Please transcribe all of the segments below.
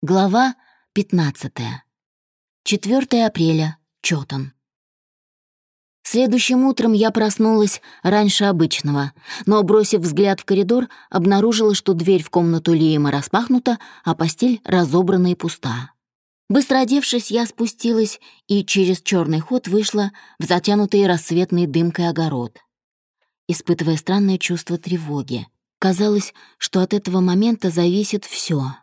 Глава 15. 4 апреля. Чётон. Следующим утром я проснулась раньше обычного, но, бросив взгляд в коридор, обнаружила, что дверь в комнату Лиема распахнута, а постель разобрана и пуста. Быстро одевшись, я спустилась и через черный ход вышла в затянутый рассветной дымкой огород. Испытывая странное чувство тревоги, казалось, что от этого момента зависит все.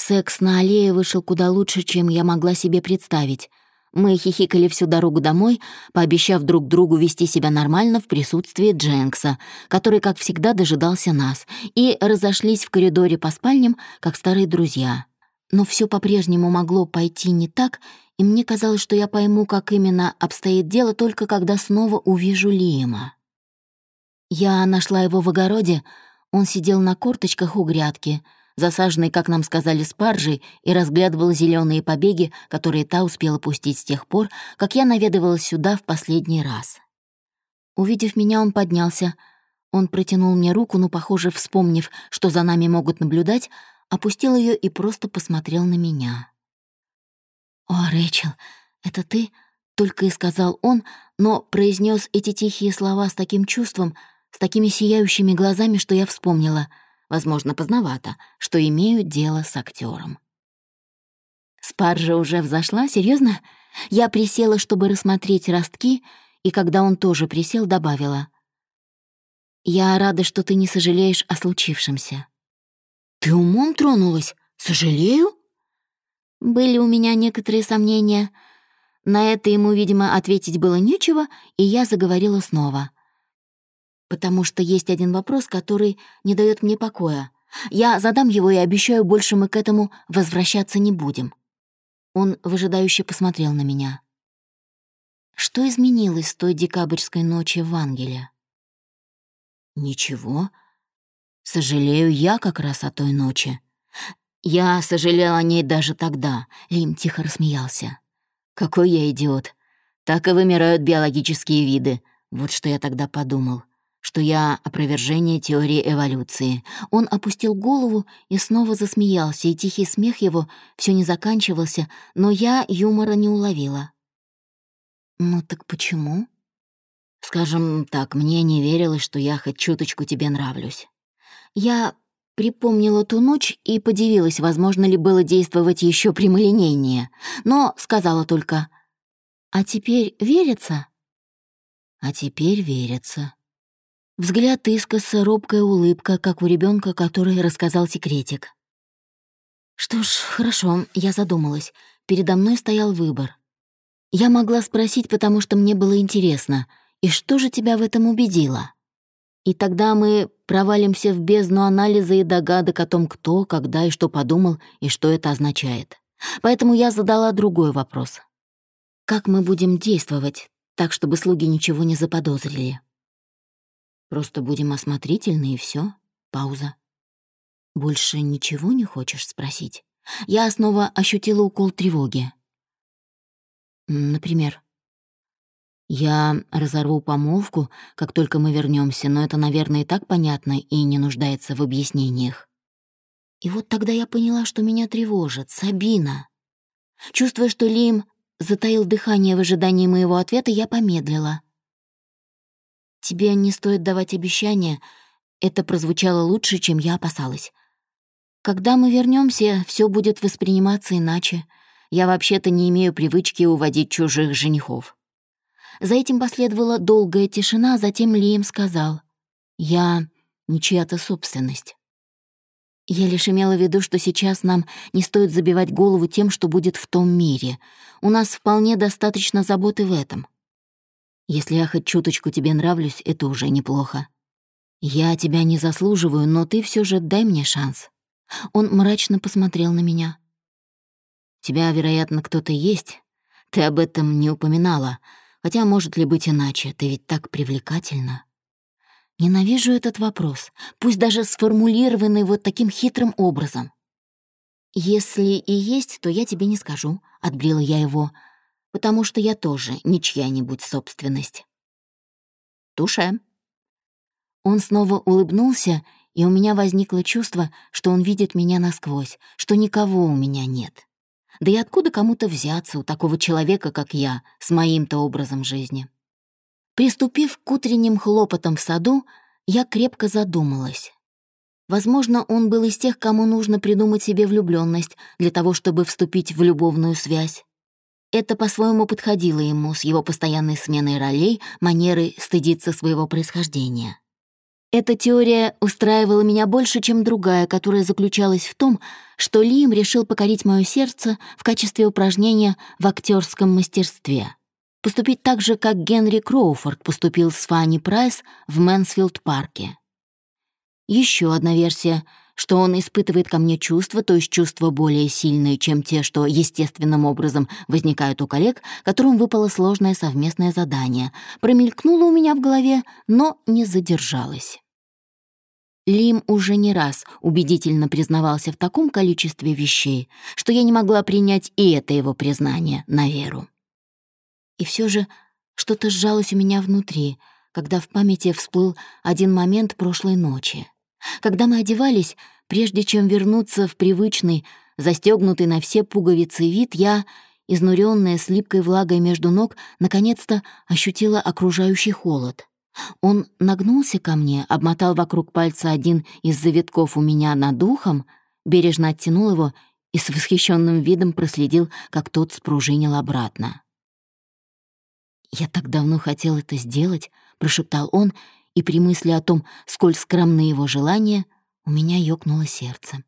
Секс на аллее вышел куда лучше, чем я могла себе представить. Мы хихикали всю дорогу домой, пообещав друг другу вести себя нормально в присутствии Дженкса, который, как всегда, дожидался нас, и разошлись в коридоре по спальням, как старые друзья. Но все по-прежнему могло пойти не так, и мне казалось, что я пойму, как именно обстоит дело, только когда снова увижу Лиема. Я нашла его в огороде, он сидел на корточках у грядки — засаженный, как нам сказали, спаржей, и разглядывал зеленые побеги, которые та успела пустить с тех пор, как я наведывалась сюда в последний раз. Увидев меня, он поднялся. Он протянул мне руку, но, похоже, вспомнив, что за нами могут наблюдать, опустил ее и просто посмотрел на меня. «О, Рэйчел, это ты?» — только и сказал он, но произнес эти тихие слова с таким чувством, с такими сияющими глазами, что я вспомнила — возможно, поздновато, что имею дело с актером. Спаржа уже взошла, серьезно? Я присела, чтобы рассмотреть ростки, и когда он тоже присел, добавила. «Я рада, что ты не сожалеешь о случившемся». «Ты умом тронулась? Сожалею?» Были у меня некоторые сомнения. На это ему, видимо, ответить было нечего, и я заговорила снова потому что есть один вопрос, который не дает мне покоя. Я задам его и обещаю, больше мы к этому возвращаться не будем». Он выжидающе посмотрел на меня. «Что изменилось с той декабрьской ночи в Ангеле?» «Ничего. Сожалею я как раз о той ночи. Я сожалел о ней даже тогда», — Лим тихо рассмеялся. «Какой я идиот. Так и вымирают биологические виды. Вот что я тогда подумал что я опровержение теории эволюции. Он опустил голову и снова засмеялся, и тихий смех его все не заканчивался, но я юмора не уловила. «Ну так почему?» «Скажем так, мне не верилось, что я хоть чуточку тебе нравлюсь. Я припомнила ту ночь и подивилась, возможно ли было действовать еще прямолинейнее, но сказала только «А теперь верится?» «А теперь верится», Взгляд искоса, робкая улыбка, как у ребенка, который рассказал секретик. Что ж, хорошо, я задумалась. Передо мной стоял выбор. Я могла спросить, потому что мне было интересно, и что же тебя в этом убедило? И тогда мы провалимся в бездну анализа и догадок о том, кто, когда и что подумал, и что это означает. Поэтому я задала другой вопрос. Как мы будем действовать, так, чтобы слуги ничего не заподозрили? Просто будем осмотрительны, и все. Пауза. Больше ничего не хочешь спросить? Я снова ощутила укол тревоги. Например, я разорву помолвку, как только мы вернемся, но это, наверное, и так понятно и не нуждается в объяснениях. И вот тогда я поняла, что меня тревожит Сабина. Чувствуя, что Лим затаил дыхание в ожидании моего ответа, я помедлила. Тебе не стоит давать обещания. Это прозвучало лучше, чем я опасалась. Когда мы вернемся, все будет восприниматься иначе. Я вообще-то не имею привычки уводить чужих женихов. За этим последовала долгая тишина, затем Лием сказал. «Я не чья-то собственность». Я лишь имела в виду, что сейчас нам не стоит забивать голову тем, что будет в том мире. У нас вполне достаточно заботы в этом. Если я хоть чуточку тебе нравлюсь, это уже неплохо. Я тебя не заслуживаю, но ты все же дай мне шанс». Он мрачно посмотрел на меня. «У тебя, вероятно, кто-то есть. Ты об этом не упоминала. Хотя может ли быть иначе? Ты ведь так привлекательна». Ненавижу этот вопрос, пусть даже сформулированный вот таким хитрым образом. «Если и есть, то я тебе не скажу», — отбрила я его, — потому что я тоже не чья-нибудь собственность. Туше. Он снова улыбнулся, и у меня возникло чувство, что он видит меня насквозь, что никого у меня нет. Да и откуда кому-то взяться у такого человека, как я, с моим-то образом жизни? Приступив к утренним хлопотам в саду, я крепко задумалась. Возможно, он был из тех, кому нужно придумать себе влюбленность для того, чтобы вступить в любовную связь. Это по-своему подходило ему с его постоянной сменой ролей, манерой стыдиться своего происхождения. Эта теория устраивала меня больше, чем другая, которая заключалась в том, что Лим решил покорить мое сердце в качестве упражнения в актерском мастерстве. Поступить так же, как Генри Кроуфорд поступил с Фанни Прайс в Мэнсфилд-парке. Еще одна версия, что он испытывает ко мне чувства, то есть чувства более сильные, чем те, что естественным образом возникают у коллег, которым выпало сложное совместное задание, промелькнула у меня в голове, но не задержалась. Лим уже не раз убедительно признавался в таком количестве вещей, что я не могла принять и это его признание на веру. И все же что-то сжалось у меня внутри, когда в памяти всплыл один момент прошлой ночи. Когда мы одевались, прежде чем вернуться в привычный, застегнутый на все пуговицы вид, я, изнуренная слипкой влагой между ног, наконец-то ощутила окружающий холод. Он нагнулся ко мне, обмотал вокруг пальца один из завитков у меня над ухом, бережно оттянул его и с восхищенным видом проследил, как тот спружинил обратно. «Я так давно хотел это сделать», — прошептал он, и при мысли о том, сколь скромны его желания, у меня ёкнуло сердце.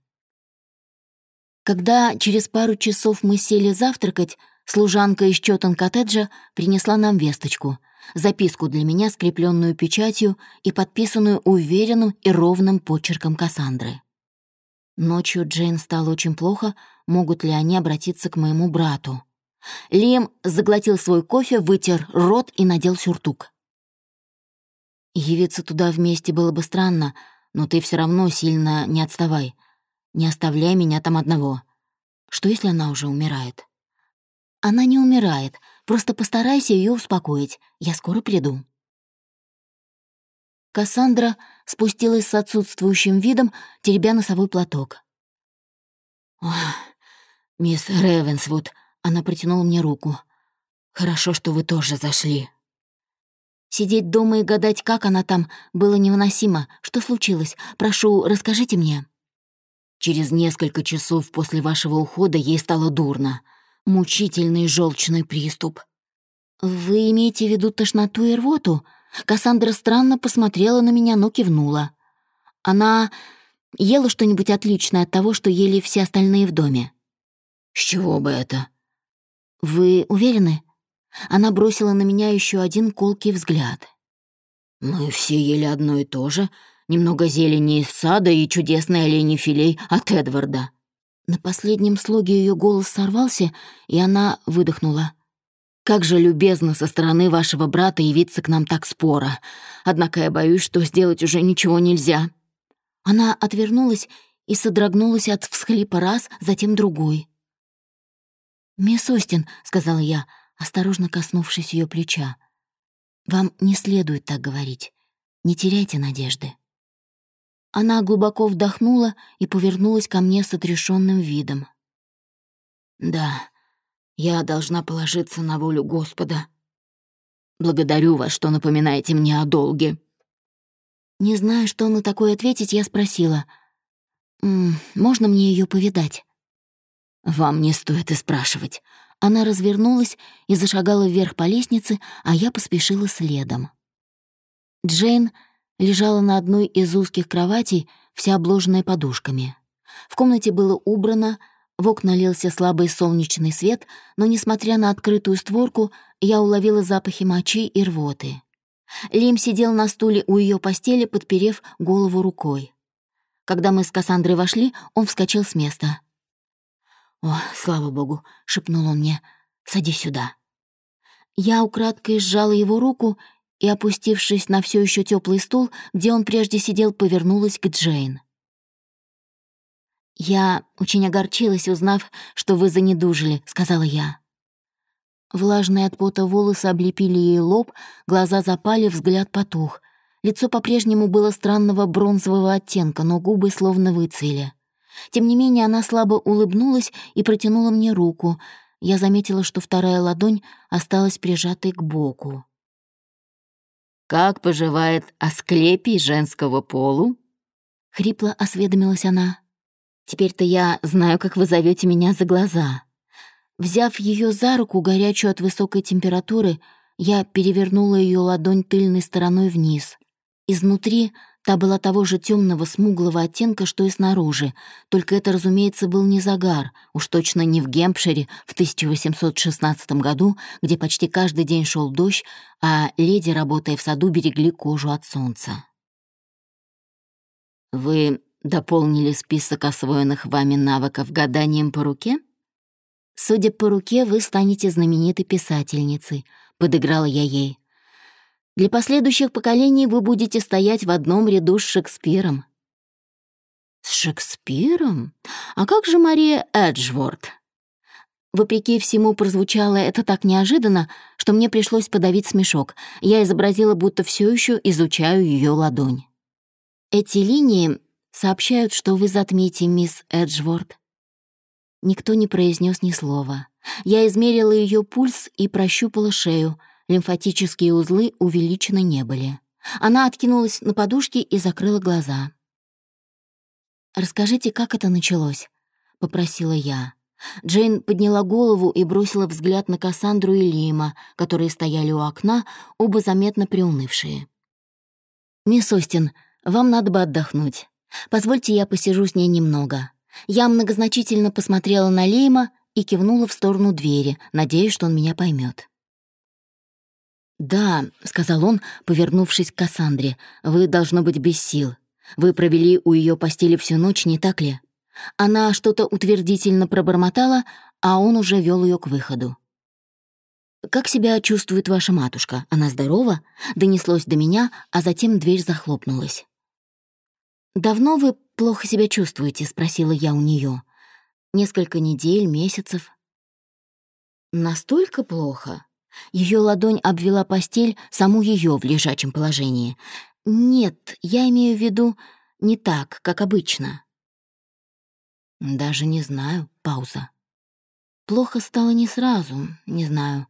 Когда через пару часов мы сели завтракать, служанка из Чётон-коттеджа принесла нам весточку — записку для меня, скрепленную печатью и подписанную уверенным и ровным почерком Кассандры. Ночью Джейн стало очень плохо, могут ли они обратиться к моему брату. Лем заглотил свой кофе, вытер рот и надел сюртук. Явиться туда вместе было бы странно, но ты все равно сильно не отставай. Не оставляй меня там одного. Что, если она уже умирает? Она не умирает, Просто постарайся ее успокоить. Я скоро приду». Кассандра спустилась с отсутствующим видом, теребя носовой платок. «Ох, мисс Ревенсвуд», — она протянула мне руку. «Хорошо, что вы тоже зашли». Сидеть дома и гадать, как она там, было невыносимо. Что случилось? Прошу, расскажите мне. Через несколько часов после вашего ухода ей стало дурно мучительный желчный приступ. «Вы имеете в виду тошноту и рвоту?» Кассандра странно посмотрела на меня, но кивнула. Она ела что-нибудь отличное от того, что ели все остальные в доме. «С чего бы это?» «Вы уверены?» Она бросила на меня еще один колкий взгляд. «Мы все ели одно и то же. Немного зелени из сада и чудесный оленей филей от Эдварда». На последнем слоге ее голос сорвался, и она выдохнула. «Как же любезно со стороны вашего брата явиться к нам так споро. Однако я боюсь, что сделать уже ничего нельзя». Она отвернулась и содрогнулась от всхлипа раз, затем другой. «Мисс Остин», — сказала я, осторожно коснувшись ее плеча, — «вам не следует так говорить. Не теряйте надежды». Она глубоко вдохнула и повернулась ко мне с отрешенным видом. «Да, я должна положиться на волю Господа. Благодарю вас, что напоминаете мне о долге». Не зная, что на такое ответить, я спросила. «М -м, «Можно мне ее повидать?» «Вам не стоит и спрашивать». Она развернулась и зашагала вверх по лестнице, а я поспешила следом. Джейн лежала на одной из узких кроватей, вся обложенная подушками. В комнате было убрано, в окна лился слабый солнечный свет, но, несмотря на открытую створку, я уловила запахи мочи и рвоты. Лим сидел на стуле у ее постели, подперев голову рукой. Когда мы с Кассандрой вошли, он вскочил с места. «О, слава богу!» — шепнул он мне. «Садись сюда». Я украдкой сжала его руку и, опустившись на все еще теплый стул, где он прежде сидел, повернулась к Джейн. «Я очень огорчилась, узнав, что вы занедужили», — сказала я. Влажные от пота волосы облепили ей лоб, глаза запали, взгляд потух. Лицо по-прежнему было странного бронзового оттенка, но губы словно выцвели. Тем не менее, она слабо улыбнулась и протянула мне руку. Я заметила, что вторая ладонь осталась прижатой к боку. «Как поживает Асклепий женского полу?» — хрипло осведомилась она. «Теперь-то я знаю, как вы зовете меня за глаза». Взяв ее за руку, горячую от высокой температуры, я перевернула ее ладонь тыльной стороной вниз. Изнутри та была того же темного смуглого оттенка, что и снаружи, только это, разумеется, был не загар, уж точно не в Гемпшире в 1816 году, где почти каждый день шел дождь, а леди, работая в саду, берегли кожу от солнца. «Вы дополнили список освоенных вами навыков гаданием по руке?» «Судя по руке, вы станете знаменитой писательницей», — подыграла я ей. Для последующих поколений вы будете стоять в одном ряду с Шекспиром». «С Шекспиром? А как же Мария Эджворд?» Вопреки всему прозвучало это так неожиданно, что мне пришлось подавить смешок. Я изобразила, будто все еще изучаю ее ладонь. «Эти линии сообщают, что вы затмите мисс Эджворд». Никто не произнес ни слова. Я измерила ее пульс и прощупала шею — Лимфатические узлы увеличены не были. Она откинулась на подушке и закрыла глаза. «Расскажите, как это началось?» — попросила я. Джейн подняла голову и бросила взгляд на Кассандру и Лима, которые стояли у окна, оба заметно приунывшие. «Мисс Остин, вам надо бы отдохнуть. Позвольте, я посижу с ней немного». Я многозначительно посмотрела на Лима и кивнула в сторону двери, надеясь, что он меня поймет. «Да», — сказал он, повернувшись к Кассандре, — «вы, должно быть, без сил. Вы провели у ее постели всю ночь, не так ли?» Она что-то утвердительно пробормотала, а он уже вел ее к выходу. «Как себя чувствует ваша матушка? Она здорова?» Донеслось до меня, а затем дверь захлопнулась. «Давно вы плохо себя чувствуете?» — спросила я у нее. «Несколько недель, месяцев». «Настолько плохо?» Ее ладонь обвела постель, саму ее в лежачем положении. «Нет, я имею в виду не так, как обычно». «Даже не знаю». Пауза. Плохо стало не сразу, не знаю.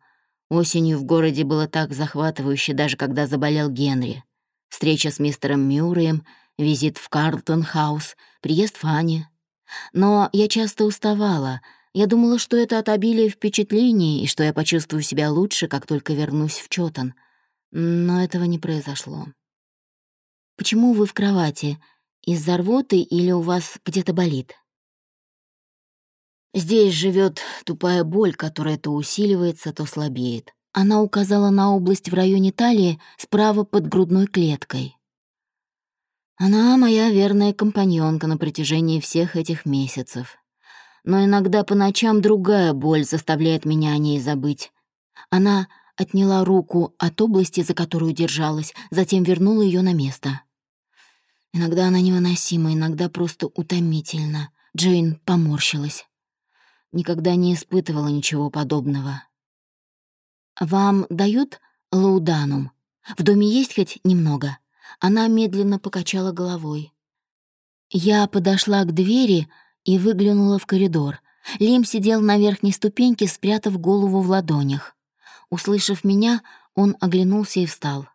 Осенью в городе было так захватывающе, даже когда заболел Генри. Встреча с мистером Мюрреем, визит в Карлтон-хаус, приезд Фанни. Но я часто уставала — я думала, что это от обилия впечатлений и что я почувствую себя лучше, как только вернусь в Чотон. Но этого не произошло. «Почему вы в кровати? Из-за рвоты или у вас где-то болит?» «Здесь живет тупая боль, которая то усиливается, то слабеет». Она указала на область в районе талии справа под грудной клеткой. Она моя верная компаньонка на протяжении всех этих месяцев но иногда по ночам другая боль заставляет меня о ней забыть. Она отняла руку от области, за которую держалась, затем вернула ее на место. Иногда она невыносима, иногда просто утомительна. Джейн поморщилась. Никогда не испытывала ничего подобного. «Вам дают лауданум? В доме есть хоть немного?» Она медленно покачала головой. Я подошла к двери, и выглянула в коридор. Лим сидел на верхней ступеньке, спрятав голову в ладонях. Услышав меня, он оглянулся и встал.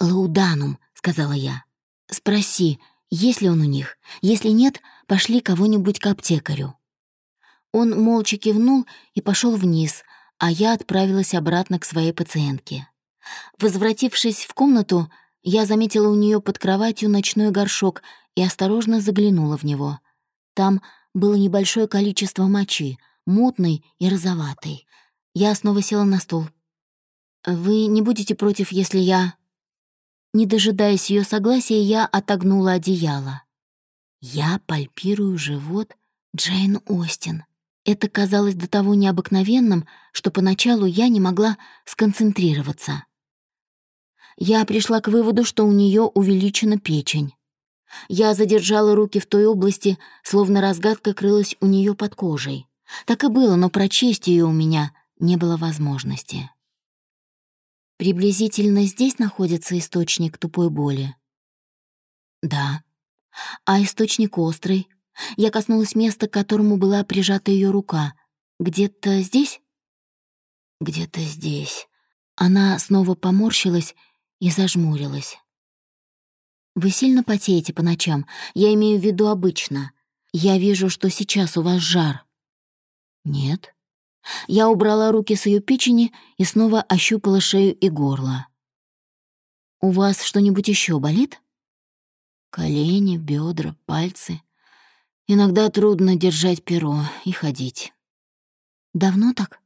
«Лауданум», — сказала я. «Спроси, есть ли он у них. Если нет, пошли кого-нибудь к аптекарю». Он молча кивнул и пошел вниз, а я отправилась обратно к своей пациентке. Возвратившись в комнату, я заметила у нее под кроватью ночной горшок и осторожно заглянула в него. Там было небольшое количество мочи, мутной и розоватой. Я снова села на стул. «Вы не будете против, если я...» Не дожидаясь ее согласия, я отогнула одеяло. Я пальпирую живот Джейн Остин. Это казалось до того необыкновенным, что поначалу я не могла сконцентрироваться. Я пришла к выводу, что у нее увеличена печень. Я задержала руки в той области, словно разгадка крылась у нее под кожей. Так и было, но прочесть ее у меня не было возможности. Приблизительно здесь находится источник тупой боли. Да. А источник острый? Я коснулась места, к которому была прижата ее рука. Где-то здесь? Где-то здесь. Она снова поморщилась и зажмурилась. Вы сильно потеете по ночам? Я имею в виду обычно. Я вижу, что сейчас у вас жар. Нет. Я убрала руки с ее печени и снова ощупала шею и горло. «У вас что-нибудь еще болит?» Колени, бедра, пальцы. Иногда трудно держать перо и ходить. Давно так?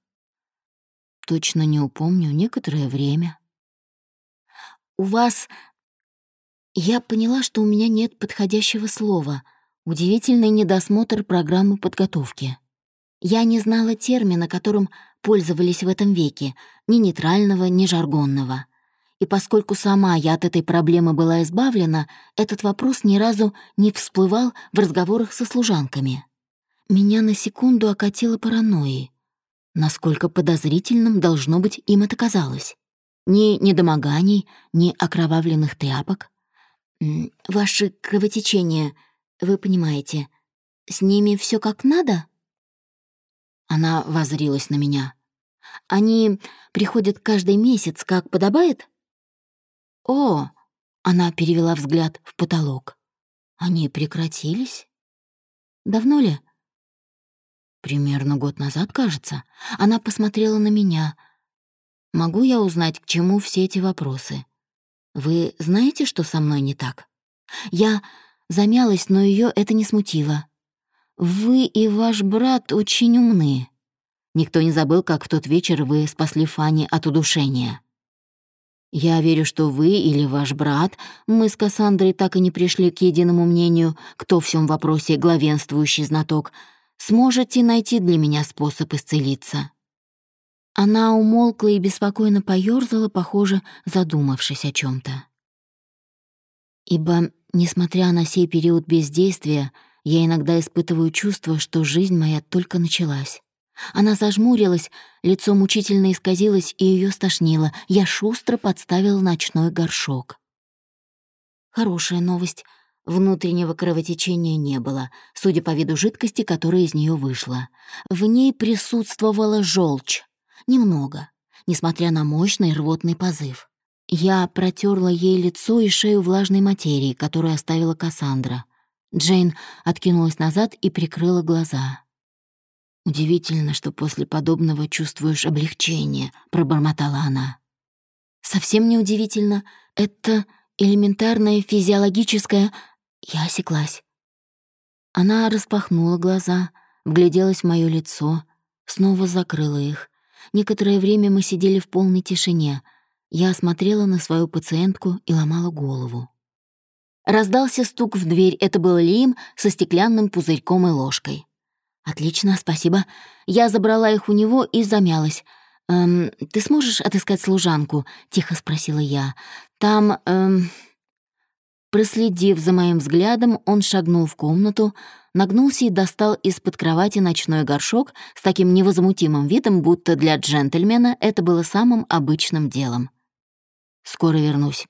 Точно не упомню, некоторое время. У вас... Я поняла, что у меня нет подходящего слова. Удивительный недосмотр программы подготовки. Я не знала термина, которым пользовались в этом веке, ни нейтрального, ни жаргонного. И поскольку сама я от этой проблемы была избавлена, этот вопрос ни разу не всплывал в разговорах со служанками. Меня на секунду окатило паранойей. Насколько подозрительным должно быть им это казалось. Ни недомоганий, ни окровавленных тряпок. Ваши кровотечения, вы понимаете, с ними все как надо? Она возрилась на меня. «Они приходят каждый месяц, как подобает?» «О!» — она перевела взгляд в потолок. «Они прекратились?» «Давно ли?» «Примерно год назад, кажется. Она посмотрела на меня. Могу я узнать, к чему все эти вопросы? Вы знаете, что со мной не так?» Я замялась, но ее это не смутило. Вы и ваш брат очень умны. Никто не забыл, как в тот вечер вы спасли Фанни от удушения. Я верю, что вы или ваш брат, мы с Кассандрой так и не пришли к единому мнению, кто в всем вопросе главенствующий знаток, сможете найти для меня способ исцелиться». Она умолкла и беспокойно поёрзала, похоже, задумавшись о чем то Ибо, несмотря на сей период бездействия, я иногда испытываю чувство, что жизнь моя только началась. Она зажмурилась, лицо мучительно исказилось и ее стошнило. Я шустро подставила ночной горшок. Хорошая новость. Внутреннего кровотечения не было, судя по виду жидкости, которая из нее вышла. В ней присутствовала желчь. Немного, несмотря на мощный рвотный позыв. Я протерла ей лицо и шею влажной материи, которую оставила Кассандра. Джейн откинулась назад и прикрыла глаза. «Удивительно, что после подобного чувствуешь облегчение», — пробормотала она. «Совсем не удивительно. Это элементарное физиологическое...» Я осеклась. Она распахнула глаза, вгляделась в моё лицо, снова закрыла их. Некоторое время мы сидели в полной тишине. Я смотрела на свою пациентку и ломала голову. Раздался стук в дверь. Это был Лим со стеклянным пузырьком и ложкой. «Отлично, спасибо. Я забрала их у него и замялась. «Эм, ты сможешь отыскать служанку?» — тихо спросила я. «Там...» эм... Проследив за моим взглядом, он шагнул в комнату, нагнулся и достал из-под кровати ночной горшок с таким невозмутимым видом, будто для джентльмена это было самым обычным делом. «Скоро вернусь».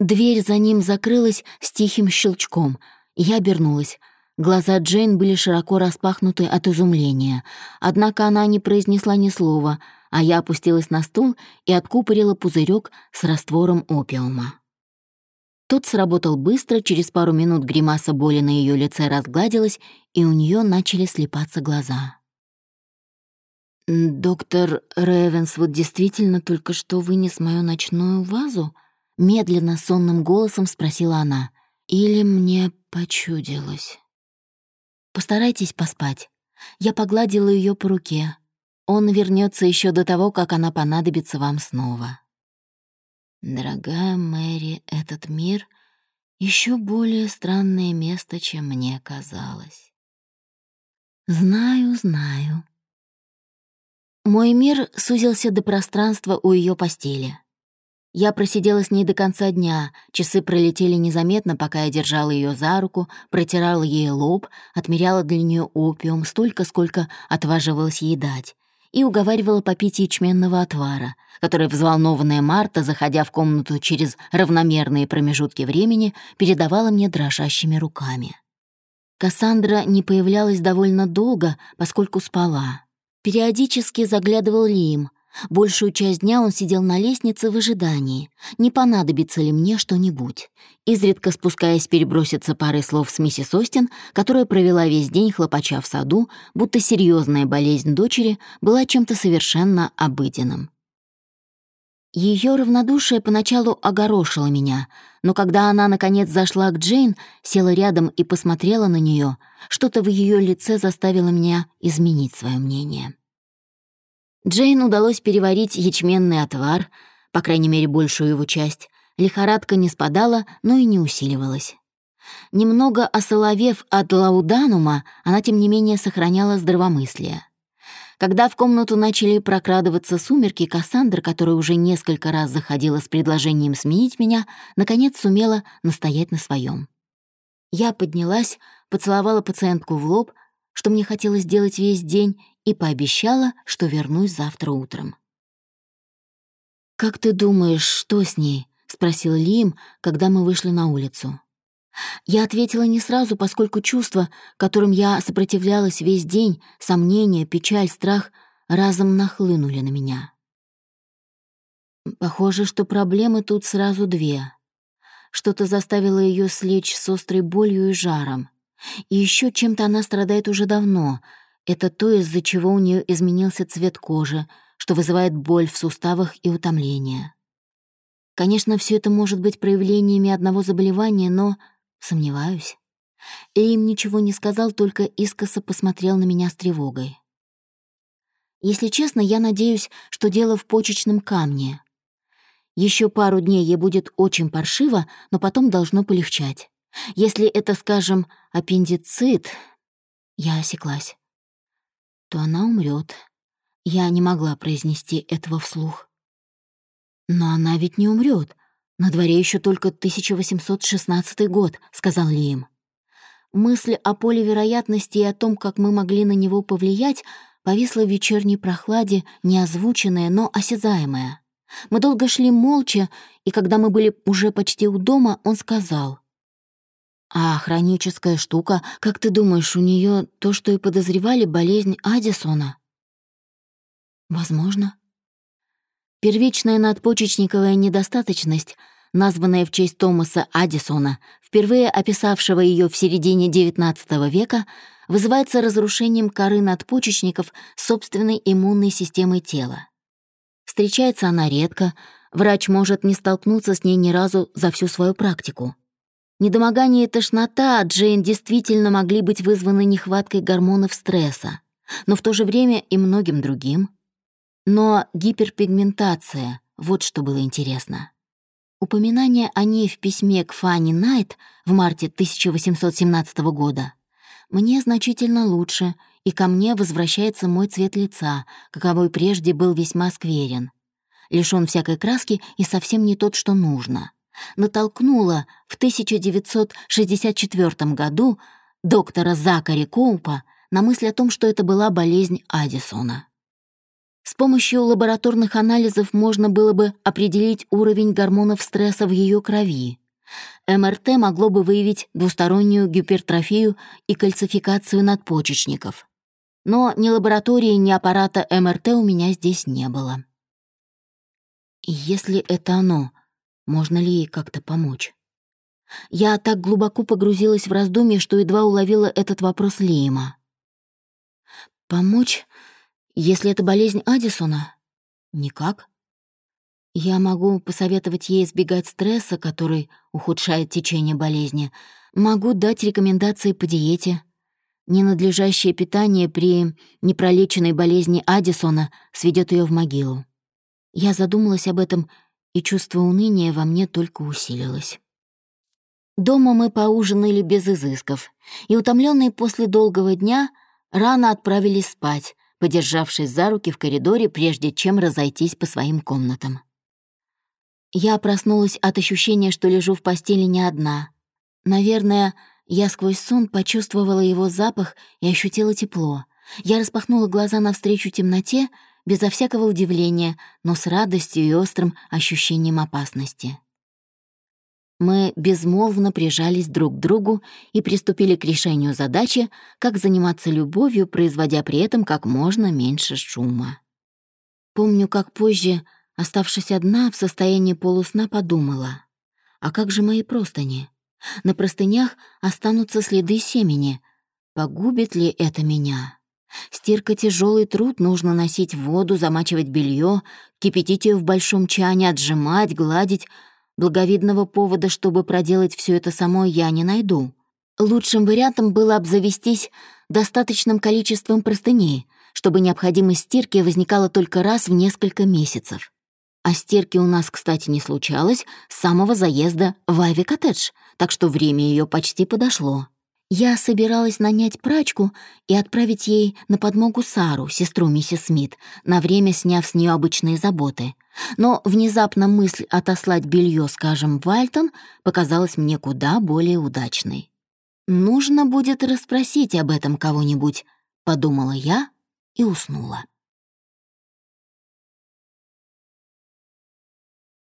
Дверь за ним закрылась с тихим щелчком. Я обернулась. Глаза Джейн были широко распахнуты от изумления. Однако она не произнесла ни слова, а я опустилась на стул и откупорила пузырек с раствором опиума. Тот сработал быстро, через пару минут гримаса боли на ее лице разгладилась, и у нее начали слепаться глаза. «Доктор Ревенсвуд действительно только что вынес мою ночную вазу?» Медленно, сонным голосом спросила она. «Или мне почудилось?» «Постарайтесь поспать». Я погладила ее по руке. Он вернется еще до того, как она понадобится вам снова. Дорогая Мэри, этот мир — еще более странное место, чем мне казалось. Знаю, знаю. Мой мир сузился до пространства у ее постели. Я просидела с ней до конца дня, часы пролетели незаметно, пока я держала ее за руку, протирала ей лоб, отмеряла для нее опиум столько, сколько отваживалась ей дать. И уговаривала попить ячменного отвара, который взволнованная Марта, заходя в комнату через равномерные промежутки времени, передавала мне дрожащими руками. Кассандра не появлялась довольно долго, поскольку спала. Периодически заглядывал Лим. Большую часть дня он сидел на лестнице в ожидании, не понадобится ли мне что-нибудь. Изредка спускаясь переброситься парой слов с миссис Остин, которая провела весь день хлопача в саду, будто серьезная болезнь дочери была чем-то совершенно обыденным. Ее равнодушие поначалу огорошило меня, но когда она, наконец, зашла к Джейн, села рядом и посмотрела на нее, что-то в ее лице заставило меня изменить свое мнение. Джейн удалось переварить ячменный отвар, по крайней мере, большую его часть. Лихорадка не спадала, но и не усиливалась. Немного осоловев от лауданума, она, тем не менее, сохраняла здравомыслие. Когда в комнату начали прокрадываться сумерки, Кассандра, которая уже несколько раз заходила с предложением сменить меня, наконец сумела настоять на своем. Я поднялась, поцеловала пациентку в лоб, что мне хотелось сделать весь день, и пообещала, что вернусь завтра утром. «Как ты думаешь, что с ней?» — спросил Лим, когда мы вышли на улицу. Я ответила не сразу, поскольку чувства, которым я сопротивлялась весь день, сомнения, печаль, страх, разом нахлынули на меня. Похоже, что проблемы тут сразу две. Что-то заставило ее слечь с острой болью и жаром. И еще чем-то она страдает уже давно. Это то, из-за чего у нее изменился цвет кожи, что вызывает боль в суставах и утомление. Конечно, все это может быть проявлениями одного заболевания, но Сомневаюсь. Лим ничего не сказал, только искоса посмотрел на меня с тревогой. Если честно, я надеюсь, что дело в почечном камне. Еще пару дней ей будет очень паршиво, но потом должно полегчать. Если это, скажем, аппендицит, я осеклась, то она умрет. Я не могла произнести этого вслух. Но она ведь не умрет. «На дворе еще только 1816 год», — сказал Лием. Мысль о поле вероятности и о том, как мы могли на него повлиять, повисла в вечерней прохладе, неозвученная, но осязаемая. Мы долго шли молча, и когда мы были уже почти у дома, он сказал. «А хроническая штука, как ты думаешь, у нее то, что и подозревали, болезнь Аддисона?» «Возможно», Первичная надпочечниковая недостаточность, названная в честь Томаса Аддисона, впервые описавшего ее в середине XIX века, вызывается разрушением коры надпочечников собственной иммунной системой тела. Встречается она редко, врач может не столкнуться с ней ни разу за всю свою практику. Недомогание и тошнота Джейн действительно могли быть вызваны нехваткой гормонов стресса, но в то же время и многим другим — но гиперпигментация — вот что было интересно. Упоминание о ней в письме к Фанни Найт в марте 1817 года мне значительно лучше, и ко мне возвращается мой цвет лица, каковой прежде был весьма скверен. Лишён всякой краски и совсем не тот, что нужно. Натолкнула в 1964 году доктора Закари Коупа на мысль о том, что это была болезнь Аддисона. С помощью лабораторных анализов можно было бы определить уровень гормонов стресса в ее крови. МРТ могло бы выявить двустороннюю гипертрофию и кальцификацию надпочечников. Но ни лаборатории, ни аппарата МРТ у меня здесь не было. Если это оно, можно ли ей как-то помочь? Я так глубоко погрузилась в раздумье, что едва уловила этот вопрос Лейма. Помочь если это болезнь Аддисона? Никак. Я могу посоветовать ей избегать стресса, который ухудшает течение болезни. Могу дать рекомендации по диете. Ненадлежащее питание при непролеченной болезни Аддисона сведет ее в могилу. Я задумалась об этом, и чувство уныния во мне только усилилось. Дома мы поужинали без изысков, и, утомленные после долгого дня, рано отправились спать, подержавшись за руки в коридоре, прежде чем разойтись по своим комнатам. Я проснулась от ощущения, что лежу в постели не одна. Наверное, я сквозь сон почувствовала его запах и ощутила тепло, Я распахнула глаза навстречу темноте, безо всякого удивления, но с радостью и острым ощущением опасности. Мы безмолвно прижались друг к другу и приступили к решению задачи, как заниматься любовью, производя при этом как можно меньше шума. Помню, как позже, оставшись одна в состоянии полусна, подумала, а как же мои простыни? На простынях останутся следы семени. Погубит ли это меня? Стирка — тяжелый труд, нужно носить воду, замачивать белье, кипятить ее в большом чане, отжимать, гладить — Благовидного повода, чтобы проделать все это самой, я не найду. Лучшим вариантом было обзавестись достаточным количеством простыней, чтобы необходимость стирки возникала только раз в несколько месяцев. А стирки у нас, кстати, не случалось с самого заезда в Айви-коттедж, так что время ее почти подошло. Я собиралась нанять прачку и отправить ей на подмогу Сару, сестру миссис Смит, на время сняв с нее обычные заботы. Но внезапно мысль отослать белье, скажем, в Альтон показалась мне куда более удачной. «Нужно будет расспросить об этом кого-нибудь», — подумала я и уснула.